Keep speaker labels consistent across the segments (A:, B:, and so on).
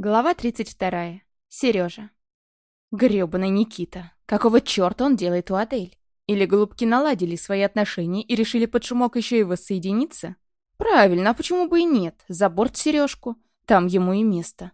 A: Глава 32. Сережа. Грёбаный Никита. Какого чёрта он делает у Адель? Или голубки наладили свои отношения и решили под шумок еще и воссоединиться? Правильно, а почему бы и нет? За борт сережку. Там ему и место.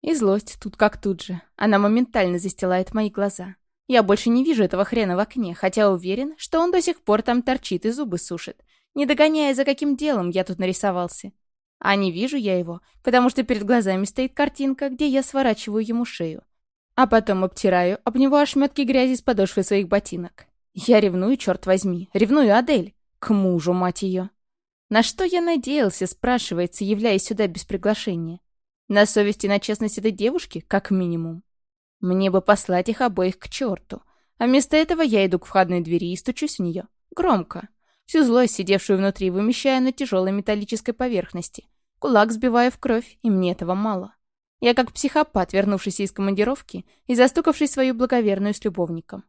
A: И злость тут как тут же. Она моментально застилает мои глаза. Я больше не вижу этого хрена в окне, хотя уверен, что он до сих пор там торчит и зубы сушит, не догоняя, за каким делом я тут нарисовался. А не вижу я его, потому что перед глазами стоит картинка, где я сворачиваю ему шею. А потом обтираю об него ошметки грязи с подошвы своих ботинок. Я ревную, черт возьми, ревную Адель. К мужу, мать ее. На что я надеялся, спрашивается, являясь сюда без приглашения? На совести и на честность этой девушки, как минимум. Мне бы послать их обоих к черту. А вместо этого я иду к входной двери и стучусь в нее. Громко. Всю злость, сидевшую внутри, вымещая на тяжелой металлической поверхности, Кулак сбиваю в кровь, и мне этого мало. Я как психопат, вернувшийся из командировки и застукавший свою благоверную с любовником.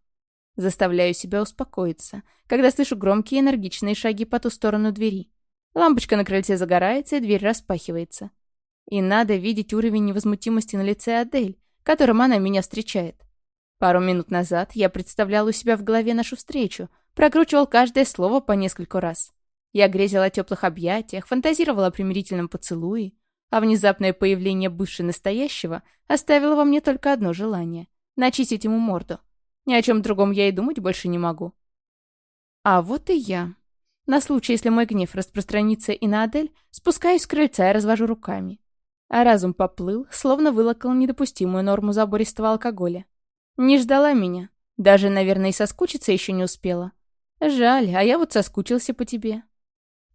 A: Заставляю себя успокоиться, когда слышу громкие энергичные шаги по ту сторону двери. Лампочка на крыльце загорается, и дверь распахивается. И надо видеть уровень невозмутимости на лице Адель, которым она меня встречает. Пару минут назад я представлял у себя в голове нашу встречу, прокручивал каждое слово по нескольку раз. Я грезила о теплых объятиях, фантазировала о примирительном поцелуе, а внезапное появление бывшей настоящего оставило во мне только одно желание — начистить ему морду. Ни о чем другом я и думать больше не могу. А вот и я. На случай, если мой гнев распространится и на Адель, спускаюсь с крыльца и развожу руками. А разум поплыл, словно вылокал недопустимую норму забористого алкоголя. Не ждала меня. Даже, наверное, и соскучиться еще не успела. Жаль, а я вот соскучился по тебе.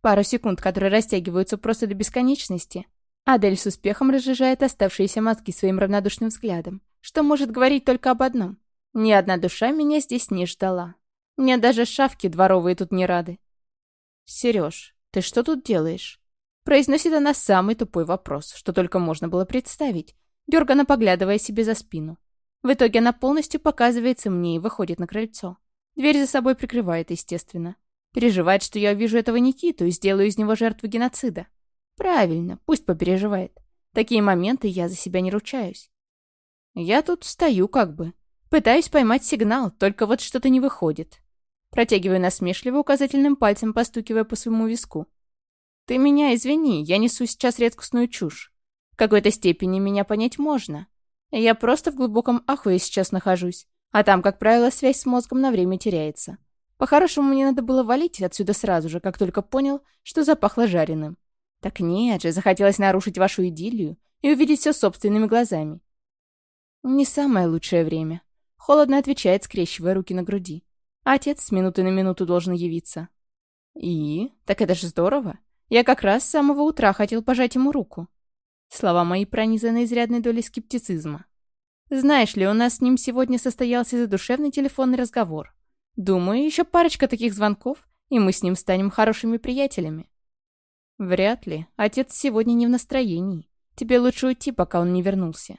A: Пару секунд, которые растягиваются просто до бесконечности. Адель с успехом разжижает оставшиеся мозги своим равнодушным взглядом, что может говорить только об одном. Ни одна душа меня здесь не ждала. Мне даже шавки дворовые тут не рады. «Сереж, ты что тут делаешь?» Произносит она самый тупой вопрос, что только можно было представить, дерганно поглядывая себе за спину. В итоге она полностью показывается мне и выходит на крыльцо. Дверь за собой прикрывает, естественно. Переживает, что я увижу этого Никиту и сделаю из него жертву геноцида. Правильно, пусть попереживает. Такие моменты я за себя не ручаюсь. Я тут стою как бы. Пытаюсь поймать сигнал, только вот что-то не выходит. Протягиваю насмешливо указательным пальцем, постукивая по своему виску. Ты меня извини, я несу сейчас редкостную чушь. В какой-то степени меня понять можно. Я просто в глубоком ахуе сейчас нахожусь. А там, как правило, связь с мозгом на время теряется. По-хорошему, мне надо было валить отсюда сразу же, как только понял, что запахло жареным. Так нет же, захотелось нарушить вашу идиллию и увидеть все собственными глазами. Не самое лучшее время. Холодно отвечает, скрещивая руки на груди. отец с минуты на минуту должен явиться. И? Так это же здорово. Я как раз с самого утра хотел пожать ему руку. Слова мои пронизаны изрядной долей скептицизма. Знаешь ли, у нас с ним сегодня состоялся задушевный телефонный разговор. Думаю, еще парочка таких звонков, и мы с ним станем хорошими приятелями. Вряд ли. Отец сегодня не в настроении. Тебе лучше уйти, пока он не вернулся.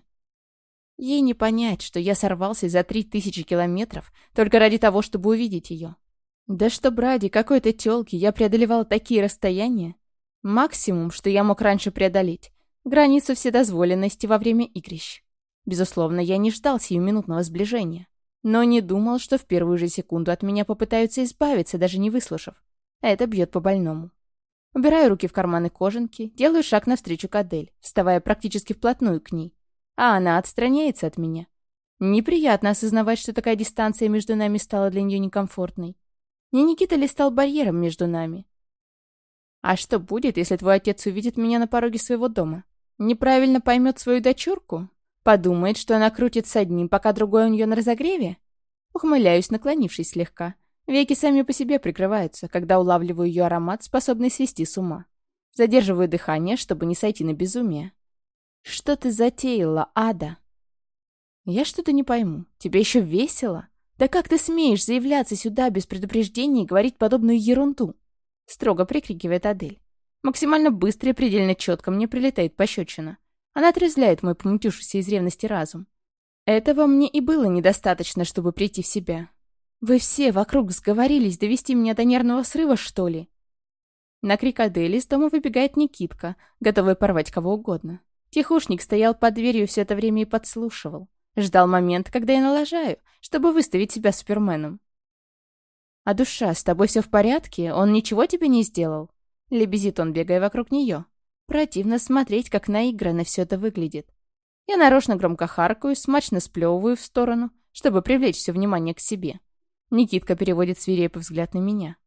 A: Ей не понять, что я сорвался за три тысячи километров только ради того, чтобы увидеть ее. Да что, ради какой-то тёлки я преодолевал такие расстояния. Максимум, что я мог раньше преодолеть. Граница вседозволенности во время игрищ. Безусловно, я не ждал сиюминутного сближения. Но не думал, что в первую же секунду от меня попытаются избавиться, даже не выслушав. Это бьет по больному. Убираю руки в карманы кожанки, делаю шаг навстречу к Адель, вставая практически вплотную к ней. А она отстраняется от меня. Неприятно осознавать, что такая дистанция между нами стала для нее некомфортной. Не Никита ли стал барьером между нами? А что будет, если твой отец увидит меня на пороге своего дома? Неправильно поймет свою дочурку? Подумает, что она крутит с одним, пока другой у нее на разогреве? Ухмыляюсь, наклонившись слегка. Веки сами по себе прикрываются, когда улавливаю ее аромат, способный свести с ума. Задерживаю дыхание, чтобы не сойти на безумие. «Что ты затеяла, Ада?» «Я что-то не пойму. Тебе еще весело? Да как ты смеешь заявляться сюда без предупреждения и говорить подобную ерунду?» Строго прикрикивает Адель. Максимально быстро и предельно четко мне прилетает пощечина. Она отрезляет мой помутившийся из ревности разум. Этого мне и было недостаточно, чтобы прийти в себя. Вы все вокруг сговорились довести меня до нервного срыва, что ли? На крик Адели из дома выбегает Никитка, готовый порвать кого угодно. Тихушник стоял под дверью все это время и подслушивал. Ждал момент, когда я налажаю, чтобы выставить себя суперменом. «А душа, с тобой все в порядке? Он ничего тебе не сделал?» Лебезит он, бегая вокруг нее. Противно смотреть, как наигранно все это выглядит. Я нарочно громко харкаю, смачно сплевываю в сторону, чтобы привлечь все внимание к себе. Никитка переводит свирепый взгляд на меня.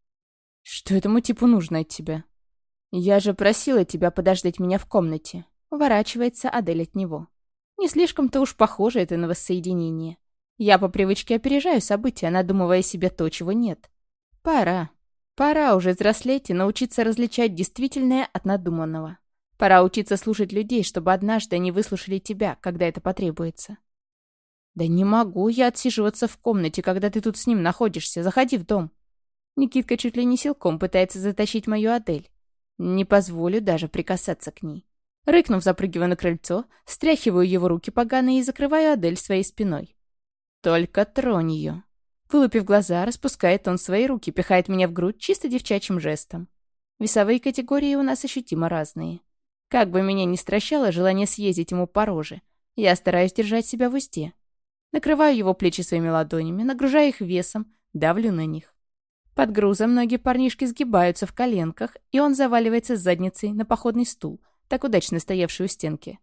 A: «Что этому типу нужно от тебя?» «Я же просила тебя подождать меня в комнате». Уворачивается Адель от него. Не слишком-то уж похоже это на воссоединение. Я по привычке опережаю события, надумывая себе то, чего нет. Пора. Пора уже взрослеть и научиться различать действительное от надуманного. Пора учиться слушать людей, чтобы однажды они выслушали тебя, когда это потребуется. «Да не могу я отсиживаться в комнате, когда ты тут с ним находишься. Заходи в дом». Никитка чуть ли не силком пытается затащить мою Адель. Не позволю даже прикасаться к ней. Рыкнув, запрыгиваю на крыльцо, стряхиваю его руки поганые и закрываю Адель своей спиной. Только тронь ее. Вылупив глаза, распускает он свои руки, пихает меня в грудь чисто девчачьим жестом. Весовые категории у нас ощутимо разные. Как бы меня ни стращало желание съездить ему по роже, я стараюсь держать себя в узде. Накрываю его плечи своими ладонями, нагружаю их весом, давлю на них. Под грузом многие парнишки сгибаются в коленках, и он заваливается с задницей на походный стул, так удачно стоявший у стенки.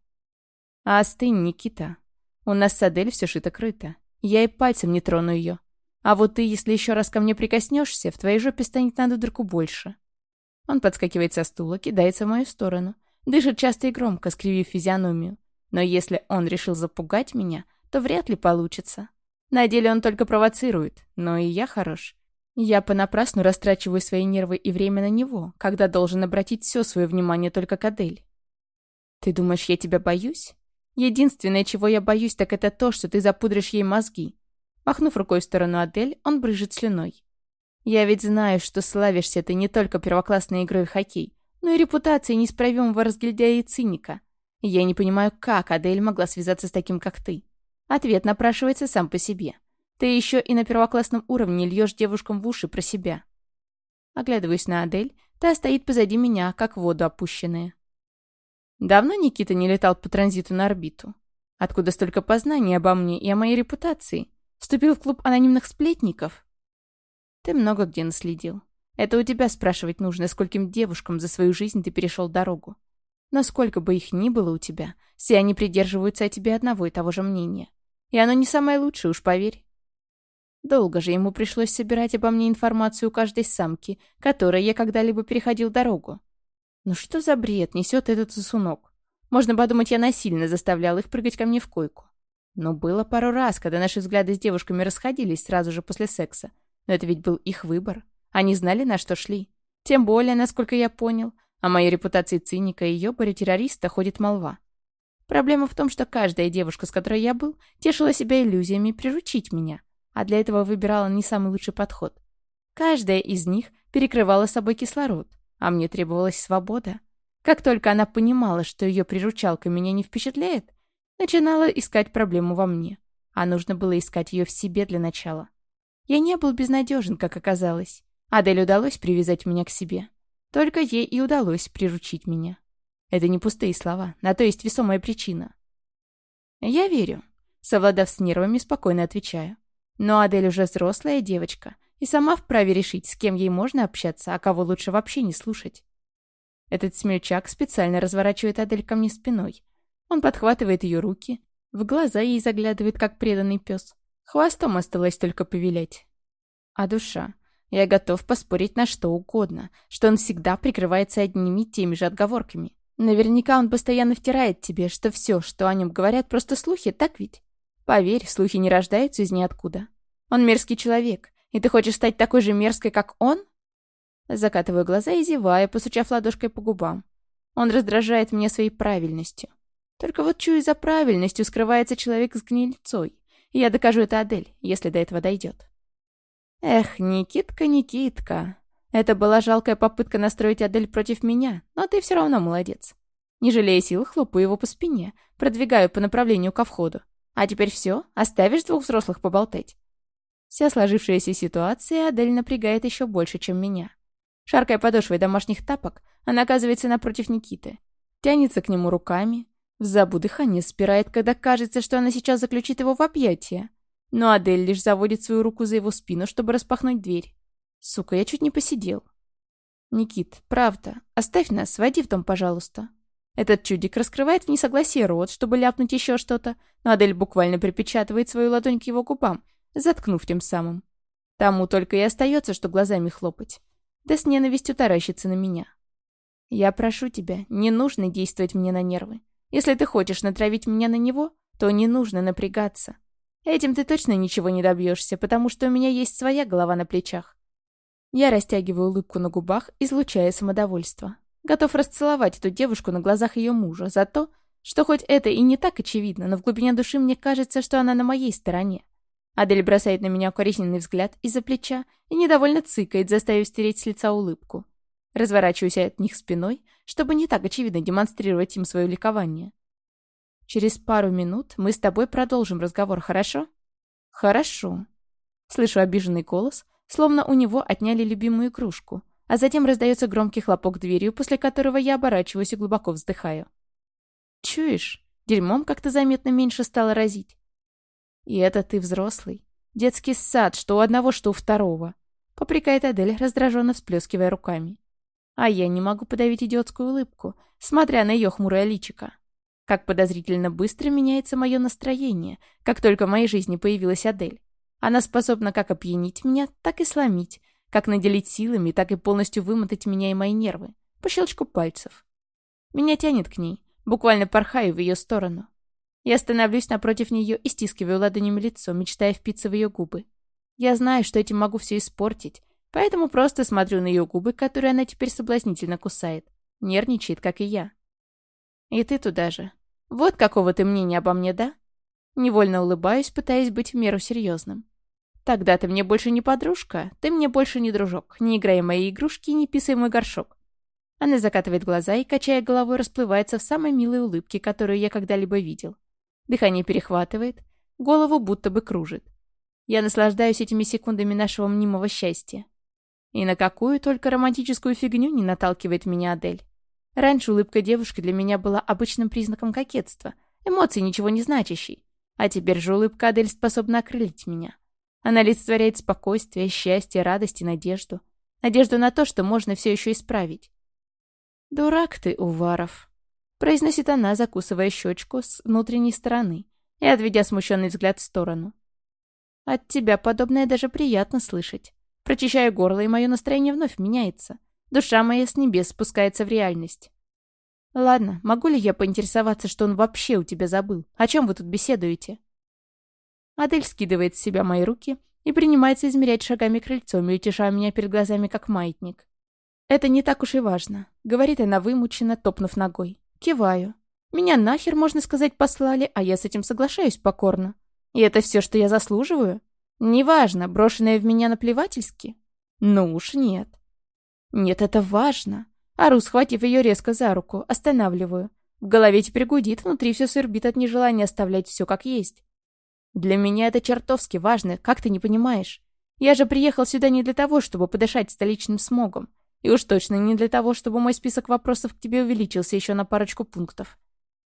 A: А остынь, Никита. У нас с Адель все шито-крыто. Я и пальцем не трону ее. А вот ты, если еще раз ко мне прикоснешься, в твоей жопе станет на дырку больше. Он подскакивает со стула, кидается в мою сторону. Дышит часто и громко, скривив физиономию. Но если он решил запугать меня, то вряд ли получится. На деле он только провоцирует, но и я хорош. Я понапрасну растрачиваю свои нервы и время на него, когда должен обратить все свое внимание только к Адель. Ты думаешь, я тебя боюсь? Единственное, чего я боюсь, так это то, что ты запудришь ей мозги. Махнув рукой в сторону Адель, он брыжет слюной. Я ведь знаю, что славишься ты не только первоклассной игрой в хоккей, но и репутацией неисправимого разгильдяя и циника. Я не понимаю, как Адель могла связаться с таким, как ты. Ответ напрашивается сам по себе. Ты еще и на первоклассном уровне льешь девушкам в уши про себя. Оглядываюсь на Адель, та стоит позади меня, как воду опущенная. Давно Никита не летал по транзиту на орбиту? Откуда столько познаний обо мне и о моей репутации? Вступил в клуб анонимных сплетников? Ты много где наследил. Это у тебя спрашивать нужно, скольким девушкам за свою жизнь ты перешел дорогу. Но сколько бы их ни было у тебя, все они придерживаются о тебе одного и того же мнения. И оно не самое лучшее, уж поверь. Долго же ему пришлось собирать обо мне информацию у каждой самки, которой я когда-либо переходил дорогу. Ну что за бред несет этот сосунок? Можно подумать, я насильно заставлял их прыгать ко мне в койку. Но было пару раз, когда наши взгляды с девушками расходились сразу же после секса. Но это ведь был их выбор. Они знали, на что шли. Тем более, насколько я понял, о моей репутации циника и ёбаря-террориста ходит молва. Проблема в том, что каждая девушка, с которой я был, тешила себя иллюзиями приручить меня, а для этого выбирала не самый лучший подход. Каждая из них перекрывала собой кислород, а мне требовалась свобода. Как только она понимала, что ее приручалка меня не впечатляет, начинала искать проблему во мне, а нужно было искать ее в себе для начала. Я не был безнадежен, как оказалось. Адель удалось привязать меня к себе. Только ей и удалось приручить меня. Это не пустые слова, на то есть весомая причина. Я верю. Совладав с нервами, спокойно отвечаю. Но Адель уже взрослая девочка и сама вправе решить, с кем ей можно общаться, а кого лучше вообще не слушать. Этот смельчак специально разворачивает Адель ко мне спиной. Он подхватывает ее руки, в глаза ей заглядывает, как преданный пес. Хвостом осталось только повилять. А душа? Я готов поспорить на что угодно, что он всегда прикрывается одними и теми же отговорками. Наверняка он постоянно втирает тебе, что все, что о нем говорят, просто слухи, так ведь? Поверь, слухи не рождаются из ниоткуда. Он мерзкий человек, и ты хочешь стать такой же мерзкой, как он? Закатываю глаза и зеваю, посучав ладошкой по губам. Он раздражает меня своей правильностью. Только вот чую, за правильностью скрывается человек с гнильцой. Я докажу это Адель, если до этого дойдет. Эх, Никитка, Никитка. Это была жалкая попытка настроить Адель против меня, но ты все равно молодец. Не жалея сил, хлопаю его по спине, продвигаю по направлению ко входу. А теперь все, оставишь двух взрослых поболтать. Вся сложившаяся ситуация Адель напрягает еще больше, чем меня. Шаркая подошвой домашних тапок, она оказывается напротив Никиты. Тянется к нему руками, В забу дыхание спирает, когда кажется, что она сейчас заключит его в объятия. Но Адель лишь заводит свою руку за его спину, чтобы распахнуть дверь. Сука, я чуть не посидел. «Никит, правда, оставь нас, войди в дом, пожалуйста». Этот чудик раскрывает в несогласии рот, чтобы ляпнуть еще что-то, но Адель буквально припечатывает свою ладонь к его губам, заткнув тем самым. Тому только и остается, что глазами хлопать. Да с ненавистью таращится на меня. Я прошу тебя, не нужно действовать мне на нервы. Если ты хочешь натравить меня на него, то не нужно напрягаться. Этим ты точно ничего не добьешься, потому что у меня есть своя голова на плечах. Я растягиваю улыбку на губах, излучая самодовольство. Готов расцеловать эту девушку на глазах ее мужа за то, что хоть это и не так очевидно, но в глубине души мне кажется, что она на моей стороне. Адель бросает на меня укоризненный взгляд из-за плеча и недовольно цыкает, заставив стереть с лица улыбку. Разворачиваюсь от них спиной, чтобы не так очевидно демонстрировать им свое ликование. «Через пару минут мы с тобой продолжим разговор, хорошо?» «Хорошо». Слышу обиженный голос, словно у него отняли любимую кружку, а затем раздается громкий хлопок дверью, после которого я оборачиваюсь и глубоко вздыхаю. «Чуешь? Дерьмом как-то заметно меньше стало разить. И это ты взрослый. Детский сад, что у одного, что у второго. Попрекает Адель, раздраженно всплескивая руками. А я не могу подавить идиотскую улыбку, смотря на ее хмурое личико. Как подозрительно быстро меняется мое настроение, как только в моей жизни появилась Адель. Она способна как опьянить меня, так и сломить, как наделить силами, так и полностью вымотать меня и мои нервы, по щелчку пальцев. Меня тянет к ней, буквально порхаю в ее сторону. Я становлюсь напротив нее и стискиваю ладонями лицо, мечтая впиться в ее губы. Я знаю, что этим могу все испортить, поэтому просто смотрю на ее губы, которые она теперь соблазнительно кусает. Нервничает, как и я. И ты туда же. Вот какого ты мнения обо мне, да? Невольно улыбаюсь, пытаясь быть в меру серьезным. Тогда ты мне больше не подружка, ты мне больше не дружок. Не играй мои игрушки не писай мой горшок. Она закатывает глаза и, качая головой, расплывается в самой милой улыбке, которую я когда-либо видел. Дыхание перехватывает, голову будто бы кружит. Я наслаждаюсь этими секундами нашего мнимого счастья. И на какую только романтическую фигню не наталкивает меня Адель. Раньше улыбка девушки для меня была обычным признаком кокетства, эмоций ничего не значащей. А теперь же улыбка Адель способна окрылить меня. Она олицетворяет спокойствие, счастье, радость и надежду. Надежду на то, что можно все еще исправить. «Дурак ты, Уваров», произносит она, закусывая щечку с внутренней стороны и отведя смущенный взгляд в сторону. «От тебя подобное даже приятно слышать. Прочищаю горло, и мое настроение вновь меняется. Душа моя с небес спускается в реальность. Ладно, могу ли я поинтересоваться, что он вообще у тебя забыл? О чем вы тут беседуете?» Адель скидывает с себя мои руки и принимается измерять шагами крыльцо, мельтеша меня перед глазами, как маятник. «Это не так уж и важно», — говорит она вымученно, топнув ногой. Киваю. Меня нахер, можно сказать, послали, а я с этим соглашаюсь покорно. И это все, что я заслуживаю? Неважно, брошенное в меня наплевательски? Ну уж нет. Нет, это важно. Ару, схватив ее резко за руку, останавливаю. В голове теперь гудит, внутри все свербит от нежелания оставлять все как есть. Для меня это чертовски важно, как ты не понимаешь. Я же приехал сюда не для того, чтобы подышать столичным смогом. И уж точно не для того, чтобы мой список вопросов к тебе увеличился еще на парочку пунктов.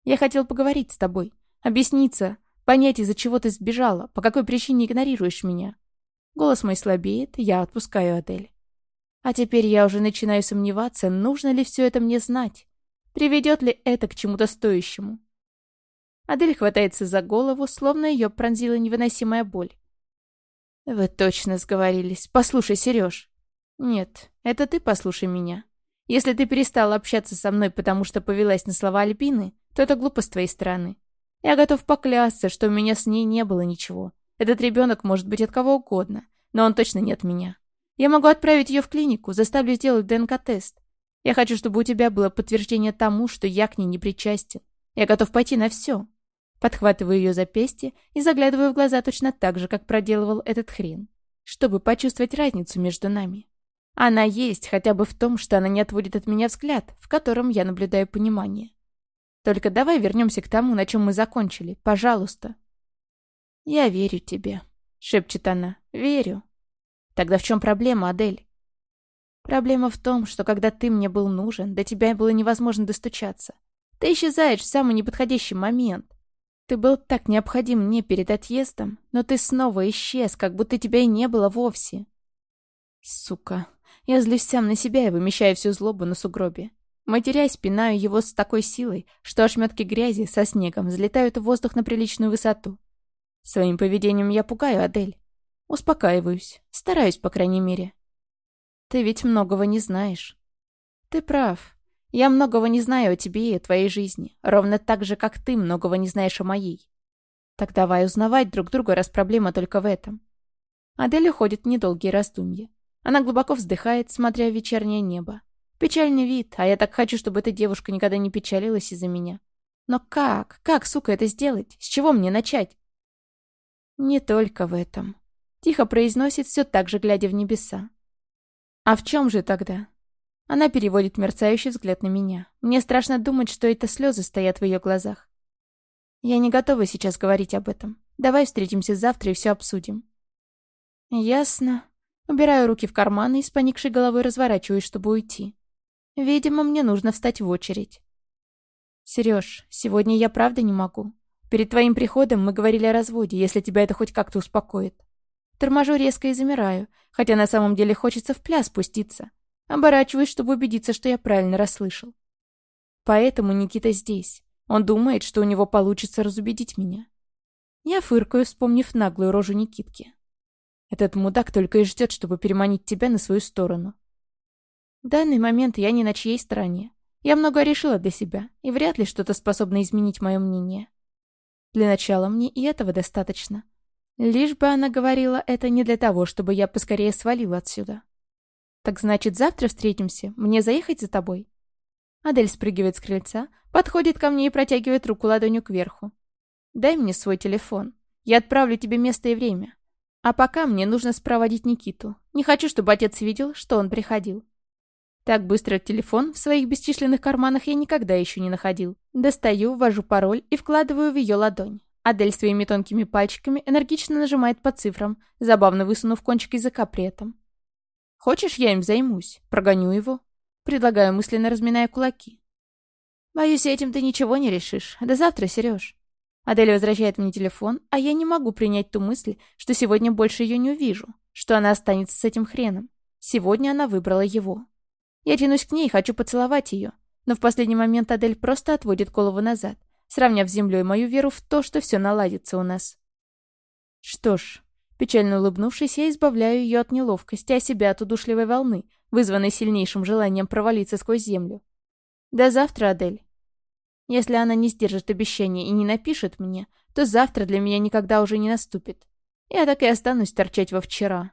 A: Я хотел поговорить с тобой, объясниться, понять, из-за чего ты сбежала, по какой причине игнорируешь меня. Голос мой слабеет, я отпускаю Адель. А теперь я уже начинаю сомневаться, нужно ли все это мне знать. Приведет ли это к чему-то стоящему? Адель хватается за голову, словно ее пронзила невыносимая боль. «Вы точно сговорились. Послушай, Сереж, «Нет, это ты послушай меня. Если ты перестала общаться со мной, потому что повелась на слова Альбины, то это глупо с твоей стороны. Я готов поклясться, что у меня с ней не было ничего. Этот ребенок может быть от кого угодно, но он точно не от меня. Я могу отправить ее в клинику, заставлю сделать ДНК-тест. Я хочу, чтобы у тебя было подтверждение тому, что я к ней не причастен. Я готов пойти на все. Подхватываю ее запястье и заглядываю в глаза точно так же, как проделывал этот хрен, чтобы почувствовать разницу между нами. Она есть хотя бы в том, что она не отводит от меня взгляд, в котором я наблюдаю понимание. Только давай вернемся к тому, на чем мы закончили. Пожалуйста. «Я верю тебе», — шепчет она. «Верю». «Тогда в чем проблема, Адель?» «Проблема в том, что когда ты мне был нужен, до тебя было невозможно достучаться. Ты исчезаешь в самый неподходящий момент. Ты был так необходим мне перед отъездом, но ты снова исчез, как будто тебя и не было вовсе. Сука. Я злюсь сам на себя и вымещаю всю злобу на сугробе. Матерясь, пинаю его с такой силой, что ошметки грязи со снегом взлетают в воздух на приличную высоту. Своим поведением я пугаю Адель. Успокаиваюсь. Стараюсь, по крайней мере. Ты ведь многого не знаешь. Ты прав. Я многого не знаю о тебе и о твоей жизни, ровно так же, как ты многого не знаешь о моей. Так давай узнавать друг друга, раз проблема только в этом. Адель уходит в недолгие раздумья. Она глубоко вздыхает, смотря в вечернее небо. Печальный вид, а я так хочу, чтобы эта девушка никогда не печалилась из-за меня. Но как? Как, сука, это сделать? С чего мне начать? Не только в этом. Тихо произносит, все так же глядя в небеса. А в чем же тогда? Она переводит мерцающий взгляд на меня. Мне страшно думать, что это слезы стоят в ее глазах. Я не готова сейчас говорить об этом. Давай встретимся завтра и все обсудим. Ясно. Убираю руки в карманы и с поникшей головой разворачиваюсь, чтобы уйти. Видимо, мне нужно встать в очередь. Сереж, сегодня я правда не могу. Перед твоим приходом мы говорили о разводе, если тебя это хоть как-то успокоит. Торможу резко и замираю, хотя на самом деле хочется в пляс спуститься. Оборачиваюсь, чтобы убедиться, что я правильно расслышал. Поэтому Никита здесь. Он думает, что у него получится разубедить меня. Я фыркаю, вспомнив наглую рожу Никитки. Этот мудак только и ждет, чтобы переманить тебя на свою сторону. В данный момент я не на чьей стороне. Я много решила для себя, и вряд ли что-то способно изменить мое мнение. Для начала мне и этого достаточно. Лишь бы она говорила это не для того, чтобы я поскорее свалила отсюда. «Так значит, завтра встретимся? Мне заехать за тобой?» Адель спрыгивает с крыльца, подходит ко мне и протягивает руку ладонью кверху. «Дай мне свой телефон. Я отправлю тебе место и время. А пока мне нужно спроводить Никиту. Не хочу, чтобы отец видел, что он приходил». Так быстро телефон в своих бесчисленных карманах я никогда еще не находил. Достаю, ввожу пароль и вкладываю в ее ладонь. Адель своими тонкими пальчиками энергично нажимает по цифрам, забавно высунув кончик языка при этом. Хочешь, я им займусь? Прогоню его?» Предлагаю, мысленно разминая кулаки. «Боюсь, этим ты ничего не решишь. До завтра, Сереж». Адель возвращает мне телефон, а я не могу принять ту мысль, что сегодня больше ее не увижу, что она останется с этим хреном. Сегодня она выбрала его. Я тянусь к ней и хочу поцеловать ее, но в последний момент Адель просто отводит голову назад, сравняв с землей мою веру в то, что все наладится у нас. Что ж, Печально улыбнувшись, я избавляю ее от неловкости, а себя от удушливой волны, вызванной сильнейшим желанием провалиться сквозь землю. До завтра, Адель. Если она не сдержит обещания и не напишет мне, то завтра для меня никогда уже не наступит. Я так и останусь торчать во вчера.